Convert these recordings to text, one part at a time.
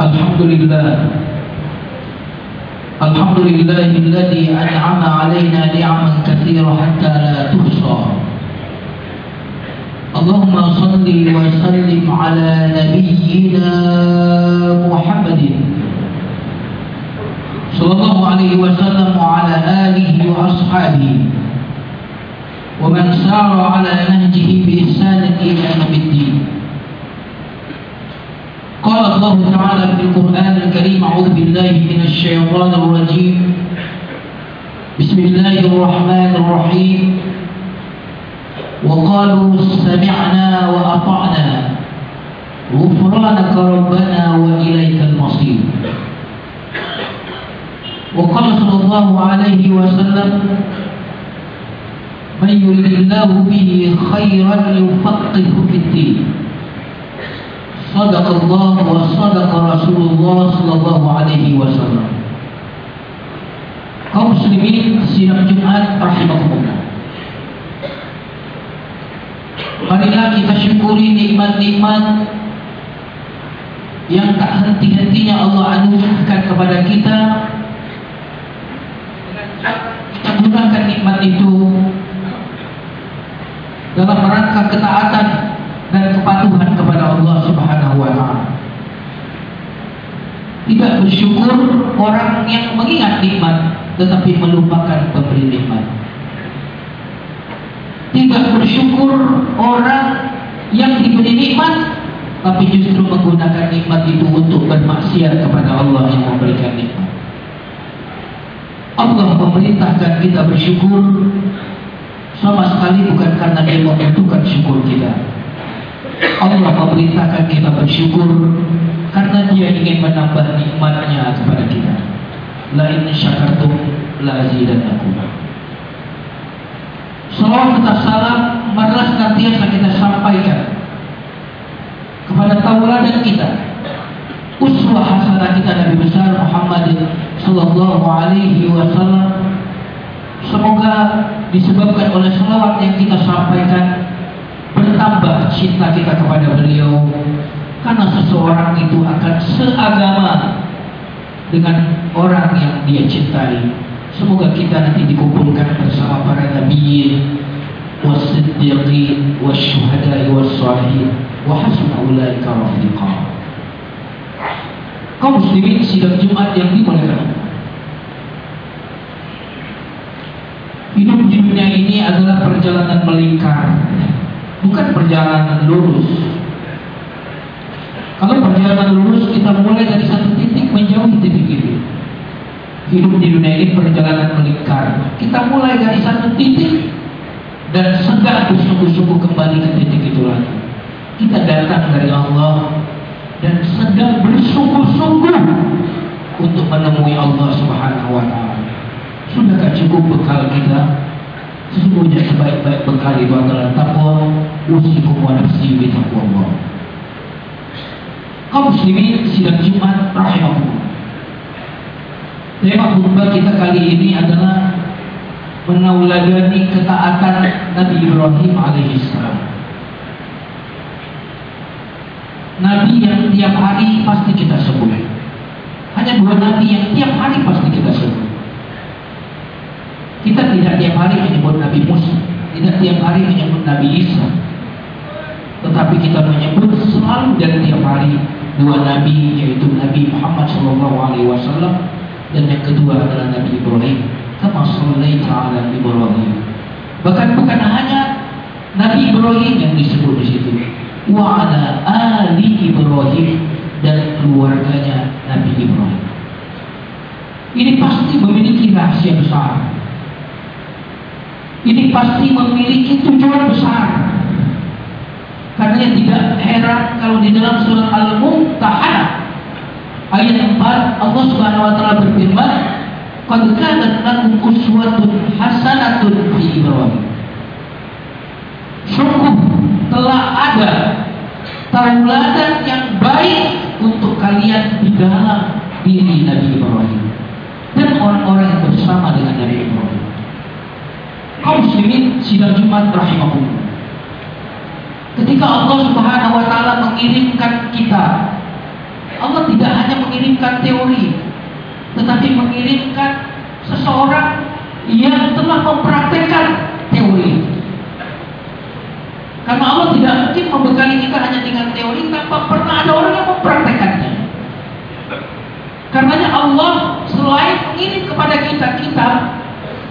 الحمد لله. الحمد لله الذي أنعم علينا نعما كثيرة حتى لا تحصى. اللهم صل وسلم على نبينا محمد. صلى الله عليه وسلم وعلى آله وأصحابه. ومن سار على نهجه بإحسان إلى يوم الدين. قال الله تعالى في القرآن الكريم أعوذ بالله من الشيطان الرجيم. بسم الله الرحمن الرحيم. وقالوا سمعنا وأطعنا. غفرانك ربنا وإليك المصير. وقال صلى الله عليه وسلم من يريد الله به خيرا يفقهه في الدين. Sadaqallah wa sadaqa Rasulullah sallallahu alaihi wasallam. Kaum muslimin siang Jumat rahimakumullah. Marilah kita syukuri nikmat-nikmat yang tak henti-hentinya Allah anugerahkan kepada kita kita gunakan nikmat itu dalam rangka ketaatan dan kepatuhan kepada Allah Subhanahu wa taala. Tidak bersyukur orang yang mengingat nikmat tetapi melupakan pemberi nikmat. Tidak bersyukur orang yang diberi nikmat tapi justru menggunakan nikmat itu untuk bermaksiat kepada Allah yang memberikan nikmat. Allah memerintahkan kita bersyukur sama sekali bukan karena dia membutuhkan syukur kita. Allah memerintahkan kita bersyukur karena dia ingin menambah nikmatnya kepada kita. La in syakartum la azidannakum. Salawat serta salam marilah senantiasa kita sampaikan kepada tauladan kita uswah hasanah kita Nabi besar Muhammad sallallahu alaihi wasallam semoga disebabkan oleh salawat yang kita sampaikan bertambah cinta kita kepada beliau karena seseorang itu akan seagama dengan orang yang dia cintai. Semoga kita nanti dikumpulkan bersama para nabi wasyuhada'i wassalihin wa hasuna ulaika rafiqa kaum muslimin sidang Jumat yang dimuliakan Hidup dunia ini adalah perjalanan melingkar Bukan perjalanan lurus. Kalau perjalanan lurus kita mulai dari satu titik menjauhi titik itu. Hidup di dunia ini perjalanan melingkar Kita mulai dari satu titik Dan sedang bersungguh-sungguh kembali ke titik itu lagi. Kita datang dari Allah Dan sedang bersungguh-sungguh Untuk menemui Allah subhanahu wa ta'ala. Sudahkah cukup bekal kita? Sesungguhnya sebaik-baik bekal itu adalah takwa Usikum wa nafsi bitaqwa Kaum muslimin sidang Jumat rahimahullah Tema khutbah kita kali ini adalah Menauladani ketaatan Nabi Ibrahim alaihissalam Nabi yang tiap hari pasti kita sebut. Hanya dua Nabi yang tiap hari pasti kita sebut kita tidak tiap hari menyebut Nabi Musa, tidak tiap hari menyebut Nabi Isa. Tetapi kita menyebut selalu dan tiap hari dua nabi yaitu Nabi Muhammad SAW dan yang kedua adalah Nabi Ibrahim. Kama sallaita ala Ibrahim. Bahkan bukan hanya Nabi Ibrahim yang disebut di situ. Wa ala ali Ibrahim dan keluarganya Nabi Ibrahim. Ini pasti memiliki rahasia besar. Ini pasti memiliki tujuan besar. Karena tidak heran kalau di dalam surat Al-Mumtahanah ayat 4 Allah Subhanahu wa taala berfirman, "Qad kanat lakum uswatun hasanatun fi Ibrahim." Sungguh telah ada tauladan yang baik untuk kalian di dalam diri Nabi Ibrahim dan orang-orang yang bersama dengan Nabi Ibrahim. Kaum muslimin sidang Jumat rahimahullah. Ketika Allah Subhanahu wa taala mengirimkan kita Allah tidak hanya mengirimkan teori, tetapi mengirimkan seseorang yang telah mempraktekkan teori. Karena Allah tidak mungkin membekali kita hanya dengan teori tanpa pernah ada orang yang mempraktekannya. Karenanya Allah selain mengirim kepada kita kitab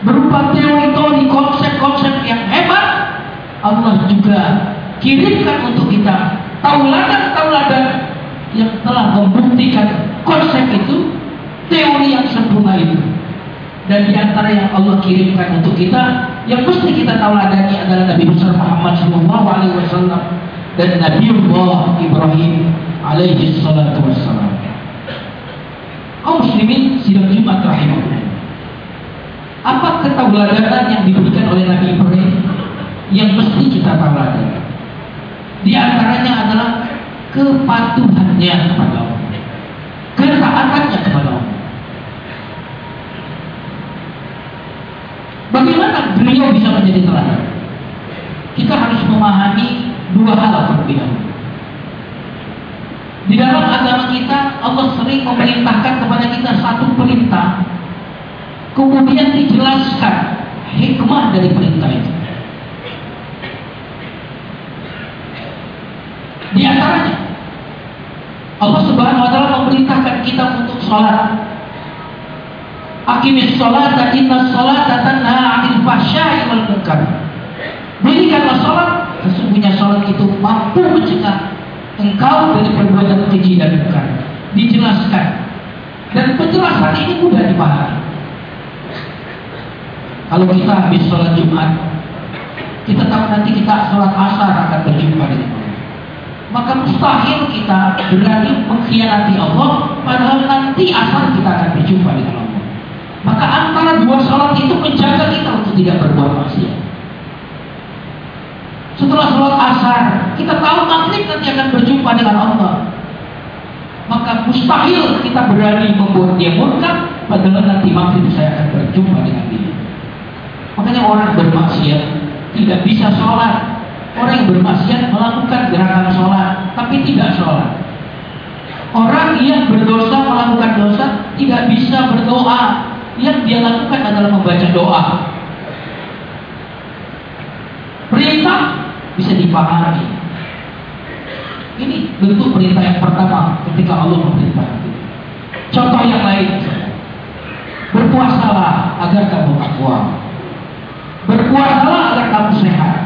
berupa teori-teori, konsep-konsep yang hebat, Allah juga kirimkan untuk kita tauladan-tauladan yang telah membuktikan konsep itu, teori yang sempurna itu. Dan di antara yang Allah kirimkan untuk kita, yang mesti kita tauladani adalah Nabi besar Muhammad Wasallam dan Nabiullah Ibrahim alaihi salatu wassalam. Kaum muslimin sidang Jumat rahimahullah. Apa ketauladanan yang diberikan oleh Nabi Ibrahim yang mesti kita tauladani? Di antaranya adalah kepatuhannya kepada Allah, ketaatannya kepada Allah. Bagaimana beliau bisa menjadi teladan? Kita harus memahami dua hal terlebih dahulu. Di dalam agama kita, Allah sering memerintahkan kepada kita satu perintah, kemudian dijelaskan hikmah dari perintah itu. Di antaranya, Allah Subhanahu wa taala memerintahkan kita untuk sholat. Aqimis sholat dan inna sholat tanha 'anil fahsya'i wal munkar. Dirikanlah sholat, sesungguhnya sholat itu mampu mencegah engkau dari perbuatan keji dan munkar. Dijelaskan. Dan penjelasan ini mudah dipahami. Kalau kita habis sholat Jumat, kita tahu nanti kita sholat asar akan berjumpa dengan Allah. Maka mustahil kita berani mengkhianati Allah, padahal nanti asar kita akan berjumpa dengan Allah. Maka antara dua sholat itu menjaga kita untuk tidak berbuat maksiat. Setelah sholat asar, kita tahu maghrib nanti akan berjumpa dengan Allah. Maka mustahil kita berani membuat dia murka, padahal nanti maghrib saya akan berjumpa dengan dia. Makanya orang bermaksiat tidak bisa sholat. Orang yang bermaksiat melakukan gerakan sholat, tapi tidak sholat. Orang yang berdosa melakukan dosa tidak bisa berdoa. Yang dia lakukan adalah membaca doa. Perintah bisa dipahami. Ini bentuk perintah yang pertama ketika Allah memerintahkan. Contoh yang lain, berpuasalah agar kamu takwa. Berpuasalah agar kamu sehat.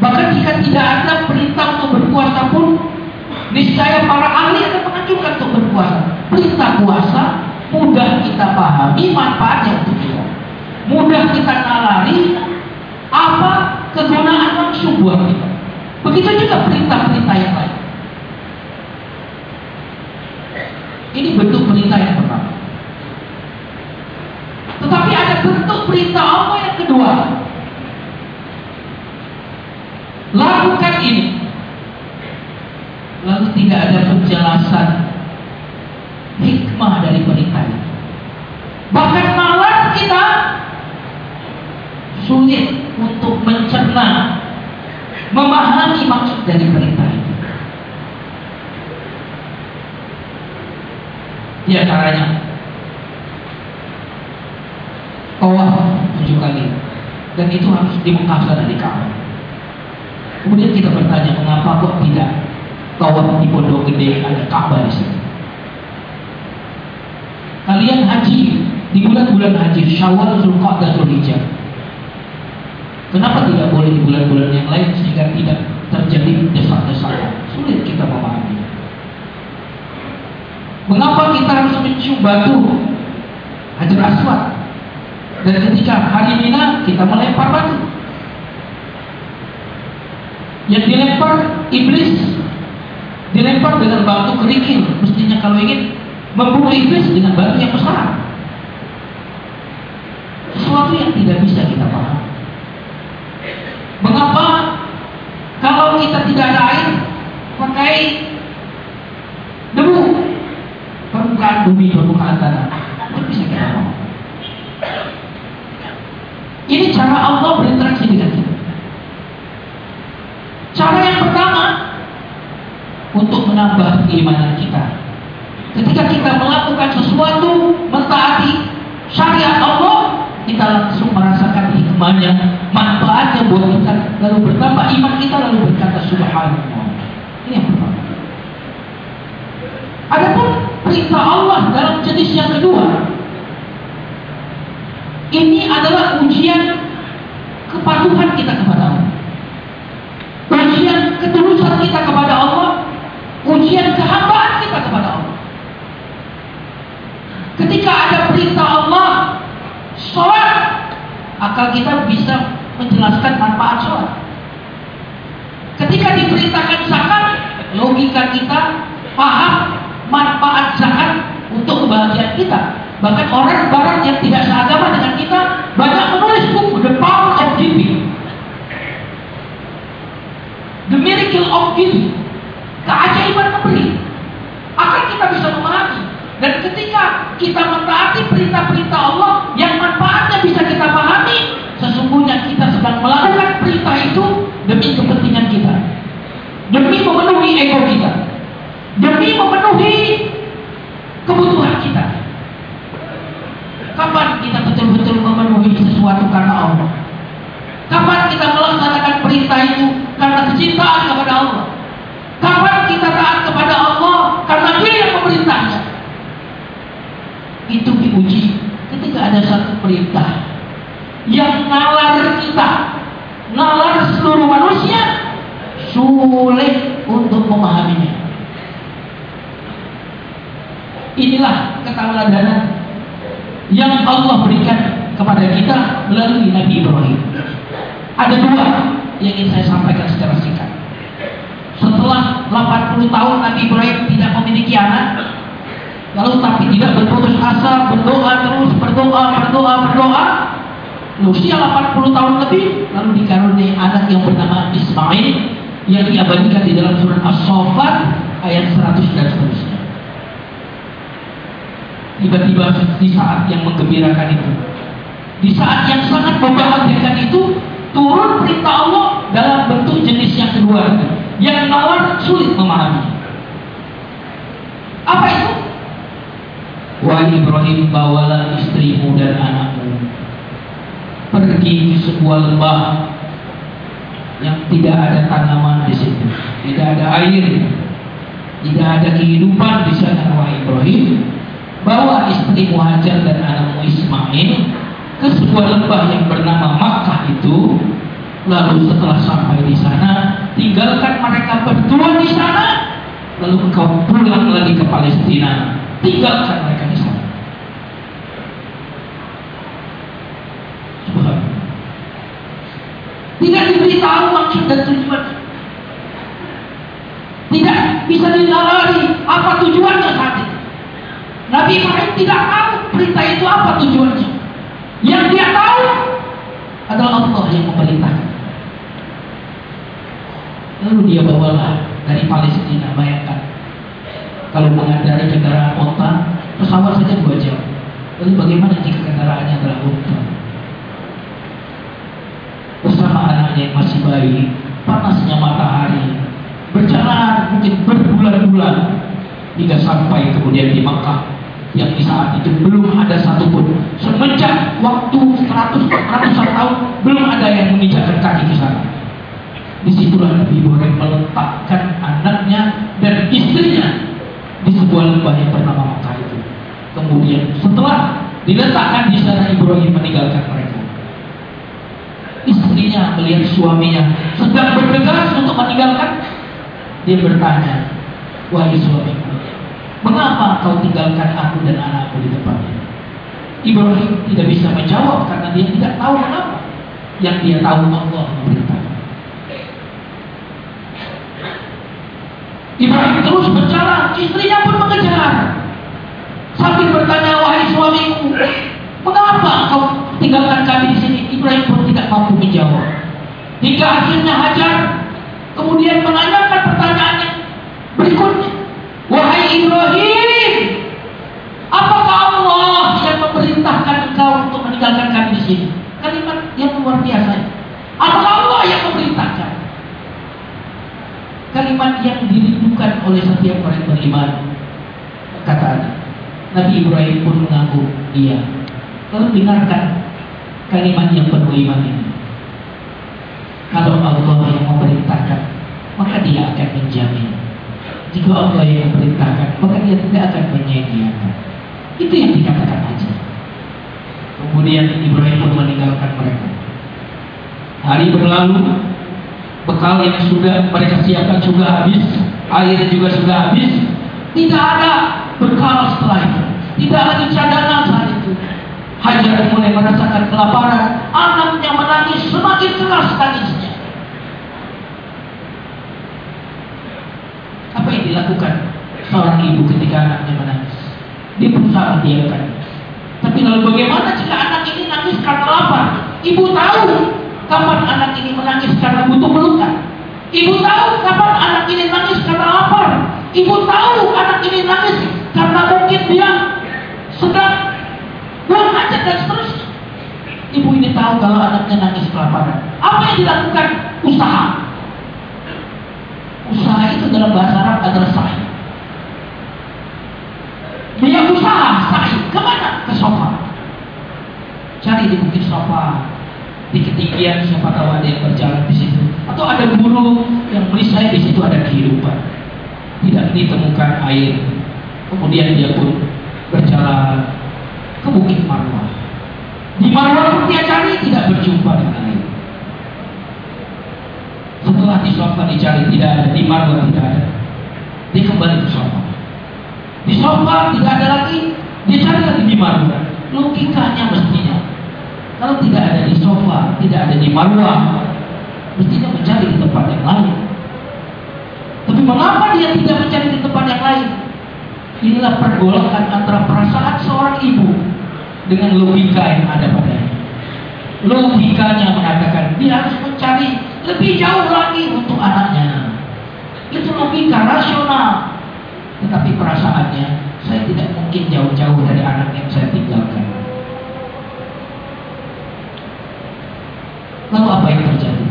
Bahkan jika tidak ada perintah untuk berpuasa pun, niscaya para ahli akan menganjurkan untuk berpuasa. Perintah puasa mudah kita pahami manfaatnya untuk. Mudah kita nalari apa kegunaan langsung buat kita. Begitu juga perintah-perintah yang lain. Ini bentuk perintah yang pertama. Tetapi ada bentuk perintah Allah yang kedua. Lakukan ini. Lalu tidak ada penjelasan hikmah dari itu. Bahkan malah kita sulit untuk mencerna, memahami maksud dari perintah itu. Di antaranya, tawaf tujuh kali, dan itu harus di Mekah sana di Ka'bah. Kemudian kita bertanya, mengapa kok tidak tawaf di Pondok Gede ada Ka'bah di sini? Kalian haji di bulan-bulan haji Syawal, Zulqa'dah, Zulhijjah. Kenapa tidak boleh di bulan-bulan yang lain sehingga tidak terjadi desak-desakan? Sulit kita memahami. Mengapa kita harus mencium batu Hajar Aswad? Dan ketika hari Mina kita melempar batu. Yang dilempar iblis dilempar dengan batu kerikil. Mestinya kalau ingin membunuh iblis dengan batu yang besar. Sesuatu yang tidak bisa kita paham. Mengapa kalau kita tidak ada air pakai debu permukaan bumi permukaan tanah itu bisa kita paham. Ini cara Allah berinteraksi dengan kita. Cara yang pertama untuk menambah keimanan kita. Ketika kita melakukan sesuatu mentaati syariat Allah, kita langsung merasakan hikmahnya, manfaatnya buat kita, lalu bertambah iman kita lalu berkata subhanallah. Ini yang pertama. Adapun perintah Allah dalam jenis yang kedua, ini adalah ujian kepatuhan kita kepada Allah. Ujian ketulusan kita kepada Allah, ujian kehambaan kita kepada Allah. Ketika ada perintah Allah, sholat, akal kita bisa menjelaskan manfaat sholat. Ketika diperintahkan zakat, logika kita paham manfaat zakat untuk kebahagiaan kita. Bahkan orang barat yang tidak seagama dengan kita banyak menulis buku The Power of Giving. The Miracle of Giving. Keajaiban memberi. Akan kita bisa memahami. Dan ketika kita mentaati perintah-perintah Allah yang manfaatnya bisa kita pahami, sesungguhnya kita sedang melakukan perintah itu demi kepentingan kita. Demi memenuhi ego kita. Demi memenuhi kebutuhan kita. Kapan kita betul-betul memenuhi sesuatu karena Allah? Kapan kita melaksanakan perintah itu karena kecintaan kepada Allah? Kapan kita taat kepada Allah karena Dia yang memerintahnya? Itu diuji ketika ada satu perintah yang nalar kita, nalar seluruh manusia, sulit untuk memahaminya. Inilah ketauladanan yang Allah berikan kepada kita melalui Nabi Ibrahim. Ada dua yang ingin saya sampaikan secara singkat. Setelah 80 tahun Nabi Ibrahim tidak memiliki anak, lalu tapi tidak berputus asa, berdoa terus, berdoa, berdoa, berdoa, usia 80 tahun lebih, lalu dikaruniai anak yang bernama Ismail yang diabadikan di dalam surat As-Saffat ayat 100 dan seterusnya. Tiba-tiba di saat yang menggembirakan itu, di saat yang sangat membahagiakan itu, turun perintah Allah dalam bentuk jenis yang kedua, yang nawar sulit memahami. Apa itu? Wahai Ibrahim bawalah istrimu dan anakmu pergi ke sebuah lembah yang tidak ada tanaman di situ, tidak ada air, tidak ada kehidupan di sana wahai Ibrahim. Bawa istrimu Hajar dan anakmu Ismail ke sebuah lembah yang bernama Makkah itu. Lalu setelah sampai di sana, tinggalkan mereka berdua di sana. Lalu engkau pulang lagi ke Palestina, tinggalkan mereka di sana. Tidak diberitahu maksud dan tujuan. Tidak bisa dinalari apa tujuannya saat itu. Nabi Ibrahim tidak tahu perintah itu apa tujuannya. Yang dia tahu adalah Allah yang memerintahkan. Lalu dia bawalah dari Palestina, bayangkan. Kalau mengendarai kendaraan onta, pesawat saja dua jam. Lalu bagaimana jika kendaraannya adalah onta? Bersama anaknya yang masih bayi, panasnya matahari, berjalan mungkin berbulan-bulan hingga sampai kemudian di Makkah yang di saat itu belum ada satupun semenjak waktu 100 ratusan tahun belum ada yang menginjakkan kaki ke sana. Di situlah Nabi Ibrahim meletakkan anaknya dan istrinya di sebuah lembah yang bernama Makkah itu. Kemudian setelah diletakkan di sana Ibrahim meninggalkan mereka. Istrinya melihat suaminya sedang bergegas untuk meninggalkan. Dia bertanya, wahai suamiku, mengapa kau tinggalkan aku dan anakku di tempat ini? Ibrahim tidak bisa menjawab karena dia tidak tahu kenapa. Yang dia tahu Allah memberitahu. Ibrahim terus berjalan, istrinya pun mengejar. Sambil bertanya, wahai suamiku, mengapa kau tinggalkan kami di sini? Ibrahim pun tidak mampu menjawab. Hingga akhirnya Hajar kemudian menanyakan pertanyaannya. Ibrahim, apakah Allah yang memerintahkan engkau untuk meninggalkan kami di sini? Kalimat yang luar biasa. Apakah Allah yang memerintahkan? Kalimat yang dirindukan oleh setiap orang beriman. Kata Nabi Ibrahim pun mengaku iya. Lalu dengarkan kalimat yang penuh iman ini. Kalau Allah yang memerintahkan, maka dia akan menjamin. Jika Allah yang memerintahkan, maka dia tidak akan menyediakan. Itu yang dikatakan aja. Kemudian Ibrahim pun meninggalkan mereka. Hari berlalu, bekal yang sudah mereka siapkan sudah habis, air juga sudah habis. Tidak ada bekal setelah itu. Tidak lagi cadangan saat itu. Hajar mulai merasakan kelaparan. Anaknya menangis semakin keras tangisnya. Apa yang dilakukan seorang ibu ketika anaknya menangis? Dia berusaha mendiamkan. Tapi lalu bagaimana jika anak ini nangis karena lapar? Ibu tahu kapan anak ini menangis karena butuh pelukan. Ibu tahu kapan anak ini nangis karena lapar. Ibu tahu anak ini nangis karena mungkin dia sedang buang hajat dan seterusnya. Ibu ini tahu kalau anaknya nangis kelaparan. Apa yang dilakukan? Usaha. Usaha itu dalam bahasa Arab adalah sa'i. Dia usaha sa'i. Ke mana? Ke sofa. Cari di bukit sofa. Di ketinggian siapa tahu ada yang berjalan di situ. Atau ada guru yang menisai di situ ada kehidupan. Tidak ditemukan air. Kemudian dia pun berjalan ke Bukit Marwah. Di Marwah pun dia cari tidak berjumpa dengan air. Setelah di sofa dicari tidak ada, di Marwah tidak ada. Dia kembali ke sofa. Di sofa tidak ada lagi, dia cari lagi di Marwah. Logikanya mestinya kalau tidak ada di sofa, tidak ada di Marwah, mestinya mencari di tempat yang lain. Tapi mengapa dia tidak mencari di tempat yang lain? Inilah pergolakan antara perasaan seorang ibu dengan logika yang ada padanya. Logikanya mengatakan dia harus mencari lebih jauh lagi untuk anaknya. Itu logika rasional. Tetapi perasaannya, saya tidak mungkin jauh-jauh dari anak yang saya tinggalkan. Lalu apa yang terjadi?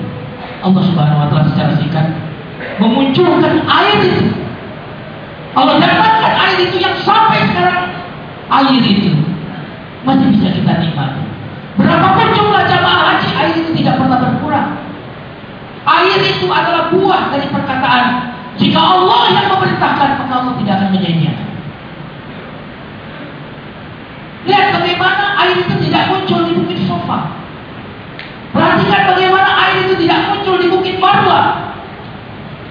Allah Subhanahu wa taala secara singkat memunculkan air itu Allah dapatkan air itu yang sampai sekarang air itu masih bisa kita nikmati. Berapapun jumlah jamaah haji, air itu tidak pernah berkurang. Air itu adalah buah dari perkataan jika Allah yang memerintahkan maka Allah tidak akan menyanyiakan. Lihat bagaimana air itu tidak muncul di bukit sofa. Perhatikan bagaimana air itu tidak muncul di bukit marwah.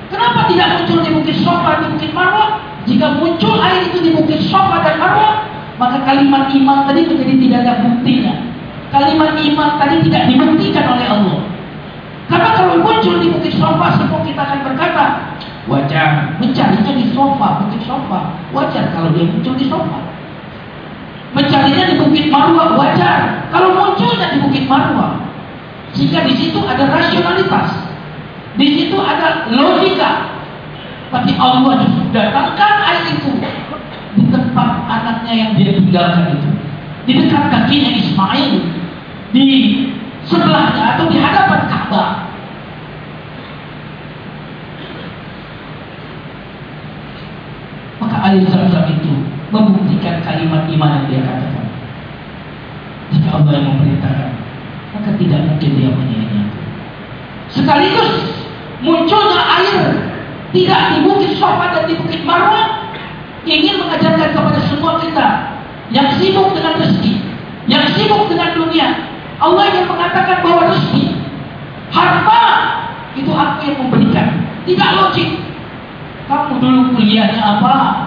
Kenapa tidak muncul di bukit sofa, di bukit marwah? Jika muncul air itu di bukit Sofa dan Marwah, maka kalimat iman tadi menjadi tidak ada buktinya. Kalimat iman tadi tidak dibuktikan oleh Allah. Karena kalau muncul di bukit sofa, semua kita akan berkata, wajar mencarinya di sofa, bukit sofa. Wajar kalau dia muncul di sofa. Mencarinya di bukit Marwah, wajar. Kalau munculnya di bukit Marwah. Jika di situ ada rasionalitas. Di situ ada logika. Tapi Allah datangkan air itu di tempat anaknya yang dia tinggalkan itu. Di dekat kakinya Ismail. Di sebelahnya atau di hadapan Ka'bah. Maka air zam-zam itu membuktikan kalimat iman yang dia katakan. Jika Allah yang memerintahkan, maka tidak mungkin dia menyanyiakan. Sekaligus munculnya air tidak di bukit Sofa dan di bukit Marwah ingin mengajarkan kepada semua kita yang sibuk dengan rezeki, yang sibuk dengan dunia. Allah ingin mengatakan bahwa rezeki, harta itu aku yang memberikan. Tidak logik. Kamu dulu kuliahnya apa,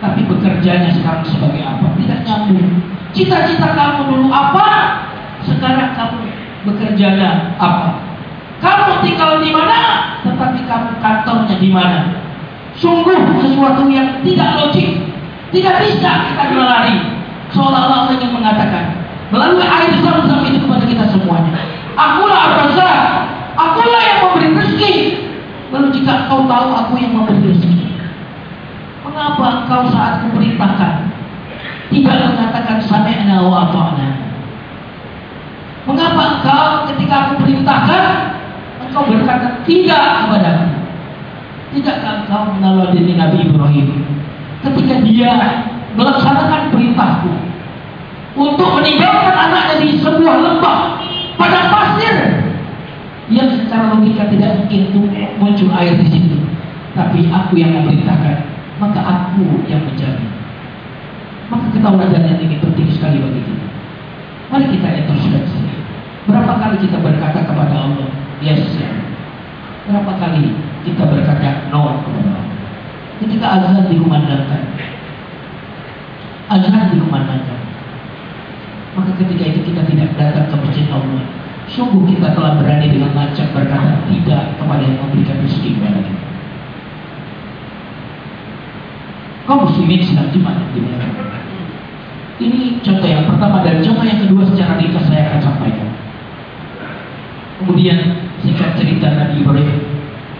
tapi bekerjanya sekarang sebagai apa? Tidak nyambung. Cita-cita kamu dulu apa, sekarang kamu bekerjanya apa? Kamu tinggal di mana, tetapi kamu kantornya di mana. Sungguh sesuatu yang tidak logik. Tidak bisa kita lari. Seolah-olah Allah ingin mengatakan melalui air zam-zam itu kepada kita semuanya. Akulah Ar-Razzaq. Akulah yang memberi rezeki. Lalu jika kau tahu aku yang memberi rezeki, mengapa engkau saat kuperintahkan tidak mengatakan sami'na wa ata'na? Mengapa engkau ketika aku perintahkan engkau berkata tidak kepada aku. Tidakkah kau meneladani Nabi Ibrahim ketika dia melaksanakan perintahku untuk meninggalkan anaknya di sebuah lembah pada pasir yang secara logika tidak mungkin muncul air di situ. Tapi aku yang memerintahkan, maka aku yang menjamin. Maka ketauladan ini penting sekali bagi kita. Mari kita introspeksi. Berapa kali kita berkata kepada Allah, yes, ya. Berapa kali kita berkata no kepada Allah. Ketika azan dikumandangkan, azan dikumandangkan, maka ketika itu kita tidak datang ke masjid Allah, Sungguh kita telah berani dengan macam berkata tidak kepada yang memberikan rezeki kepada kita. Kau muslimin sedang Jumat Ini contoh yang pertama dan contoh yang kedua secara ringkas saya akan sampaikan. Kemudian singkat cerita Nabi Ibrahim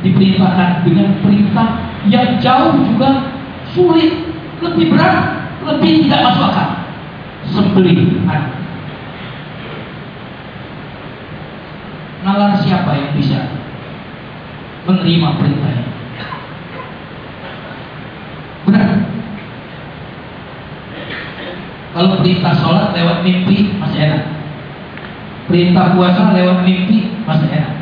diperintahkan dengan perintah yang jauh juga sulit, lebih berat, lebih tidak masuk akal. Sembelih anak. nalar siapa yang bisa menerima perintah ini? Benar? Kalau perintah sholat lewat mimpi masih enak. Perintah puasa lewat mimpi masih enak.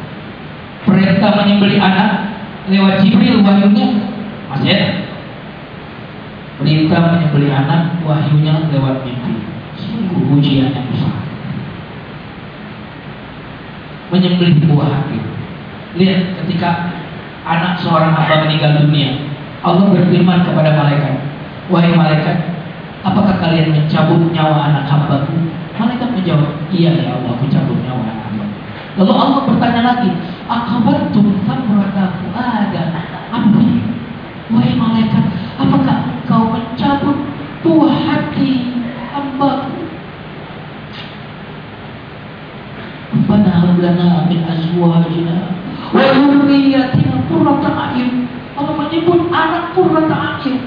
Perintah menyembeli anak lewat Jibril wahyunya masih enak. Perintah menyembeli anak wahyunya lewat mimpi. Sungguh ujian yang besar menyembelih buah hati. Lihat ketika anak seorang hamba meninggal dunia, Allah berfirman kepada malaikat, wahai malaikat, apakah kalian mencabut nyawa anak hambaku? Malaikat menjawab, iya ya Allah, aku cabut nyawa anak hamba. Lalu Allah bertanya lagi, akabantum samrataku ada abdi. Wahai malaikat, apakah kau mencabut buah hati hambaku? Rabbana hab lana min azwajina wa dhurriyyatina qurrata a'yun. Allah menyebut anak qurrata a'yun.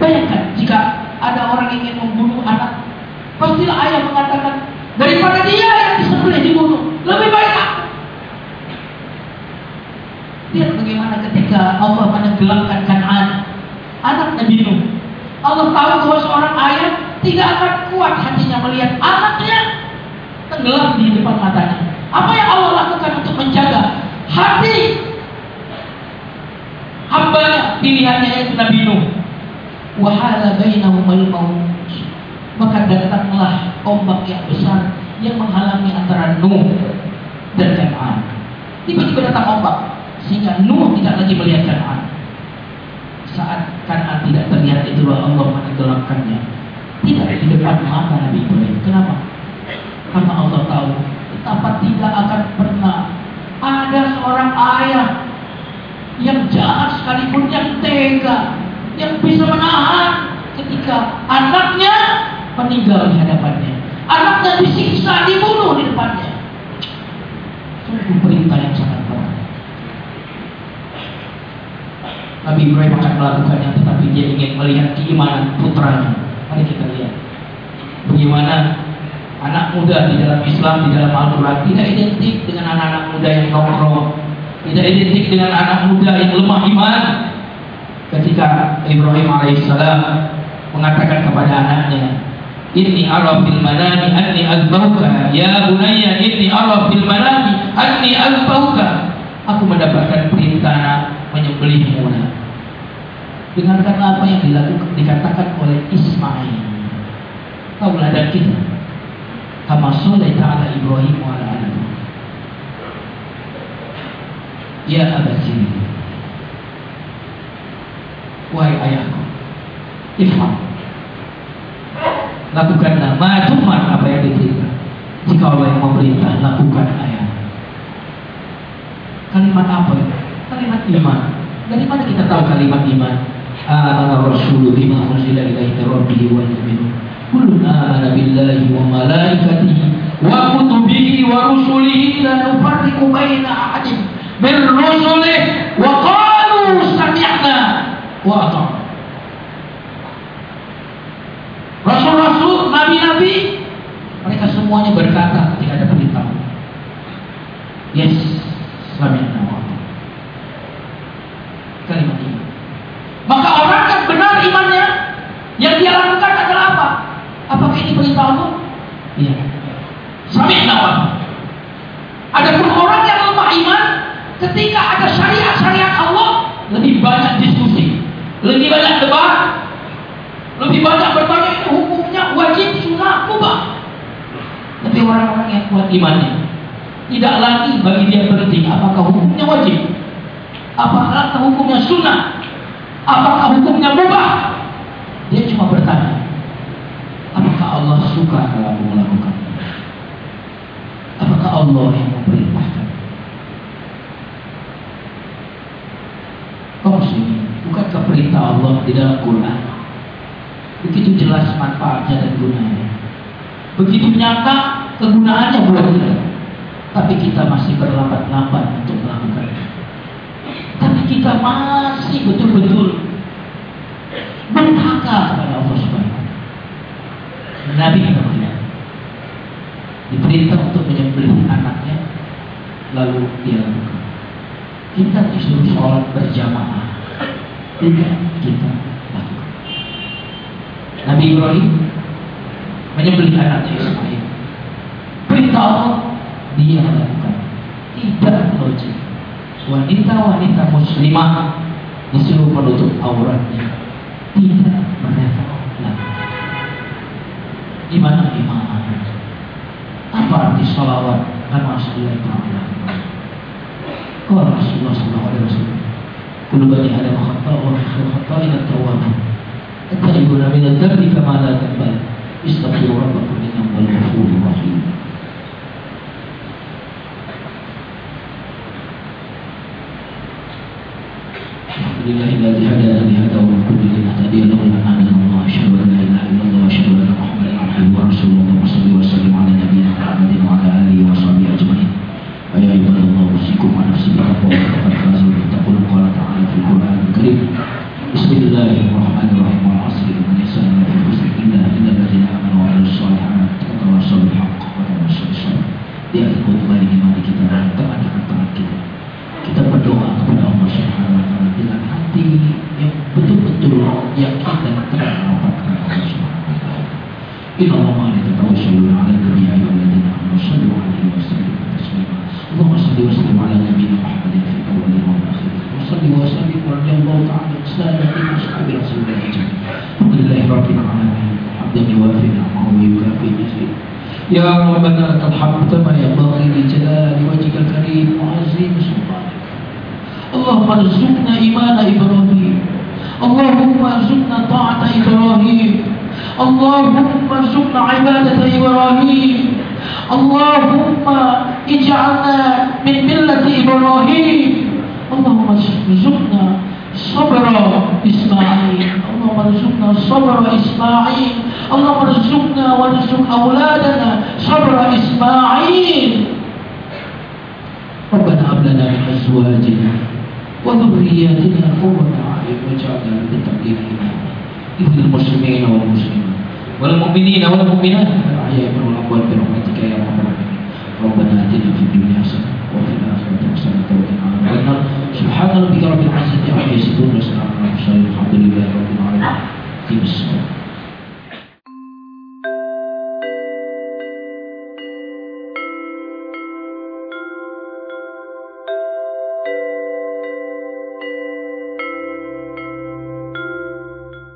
Bayangkan jika ada orang ingin membunuh anak, pastilah ayah mengatakan daripada dia yang disembelih dibunuh, lebih baik aku. Lihat bagaimana ketika Allah menenggelamkan Kan'an, anak Nabi Nuh. Allah tahu bahwa seorang ayah tidak akan kuat hatinya melihat anaknya tenggelam di depan matanya. Apa yang Allah lakukan untuk menjaga hati hambanya pilihannya yaitu Nabi Nuh. Wahala bainahumal maut. Maka datanglah ombak yang besar yang menghalangi antara Nuh dan Kan'an. Tiba-tiba datang ombak sehingga Nuh tidak lagi melihat Kan'an. Saat Kan'an tidak terlihat itulah Allah menenggelamkannya tidak di depan mata Nabi Ibrahim. Kenapa? Karena Allah tahu betapa tidak akan pernah ada seorang ayah yang jahat sekalipun yang tega yang bisa menahan ketika anaknya meninggal di hadapannya. Anaknya disiksa, dibunuh di depannya. Sungguh perintah yang sangat berat. Nabi Ibrahim akan melakukannya tetapi dia ingin melihat keimanan putranya. Mari kita lihat bagaimana anak muda di dalam Islam, di dalam Al-Quran tidak identik dengan anak-anak muda yang nongkrong, tidak identik dengan anak muda yang lemah iman. Ketika Ibrahim alaihissalam mengatakan kepada anaknya, Inni ara fil manami anni azbahuka ya bunayya inni ara fil manami anni azbahuka Aku mendapatkan perintah menyembelihmu nak Dengarkan apa yang dilakukan dikatakan oleh Ismail. Tauladan kita. Kama soleh ta'ala Ibrahim wa ala. Ya abasi. Wahai ayahku, ifam. Lakukanlah majumat apa yang diperintah. Jika Allah yang memerintah, lakukan ayah. Kalimat apa? Kalimat iman. Dari mana kita tahu kalimat iman? Allah Rasulullah bima unzila ilaihi rabbihi wa mu'minun. Kullun amana billahi wa malaikati wa kutubihi wa rusulihi la nufarriqu baina ahadin min rusulih wa qala wa atau Rasul-rasul, nabi-nabi, mereka semuanya berkata tidak ada perintah. Yes, Nabi wa Kalimat ini. Maka orang yang benar imannya, yang dia lakukan adalah apa? Apakah ini perintah Allah? Iya. Nawa ada pun orang yang lemah iman, ketika ada syariat-syariat Allah, lebih banyak di lebih banyak debat, lebih banyak bertanya itu hukumnya wajib, sunnah, mubah. Tapi orang-orang yang kuat imannya, tidak lagi bagi dia penting apakah hukumnya wajib, apakah hukumnya sunnah, apakah hukumnya mubah. Dia cuma bertanya, apakah Allah suka kalau aku melakukan? Apakah Allah yang memerintahkan? Kau sini, bukankah perintah Allah di dalam Quran? Begitu jelas manfaatnya dan gunanya. Begitu nyata kegunaannya buat kita. Tapi kita masih berlambat-lambat untuk melakukannya. Tapi kita masih betul-betul berhaka kepada Allah Subhanahu Nabi Muhammad diperintah untuk menyembelih anaknya lalu dia lakukan. Kita disuruh sholat berjamaah tidak kita lakukan. Nabi Ibrahim menyembelih anaknya Ismail. Perintah dia lakukan. Tidak logik. Wanita-wanita muslimah disuruh menutup auratnya. Tidak mereka lakukan. Di mana iman? Apa arti salawat? Karena Rasulullah. Kalau Rasulullah Sallallahu Alaihi Wasallam. كل بني آدم خطاء وخير إلى التوابون التائبون من الذنب كما لا تقبل استغفروا ربكم إنه هو الغفور الرحيم. الحمد لله الذي هدانا لهذا ومن كل ذي لنهتدي له من هذا اللهم اجعلنا من ملة إبراهيم. اللهم ارزقنا صبر إسماعيل. اللهم ارزقنا صبر إسماعيل. اللهم ارزقنا وارزق أولادنا صبر إسماعيل. ربنا هب لنا من أزواجنا وذرياتنا قرة أعين واجعلنا للمتقين اماما اغفر المسلمين والمسلمات والمؤمنين والمؤمنات. الاحياء منهم الدنيا حسنه وفي الاخره حسنه وقنا عذاب النار سبحان ربك رب العزه عما يصفون وسلام على المرسلين الحمد لله رب العالمين في السماء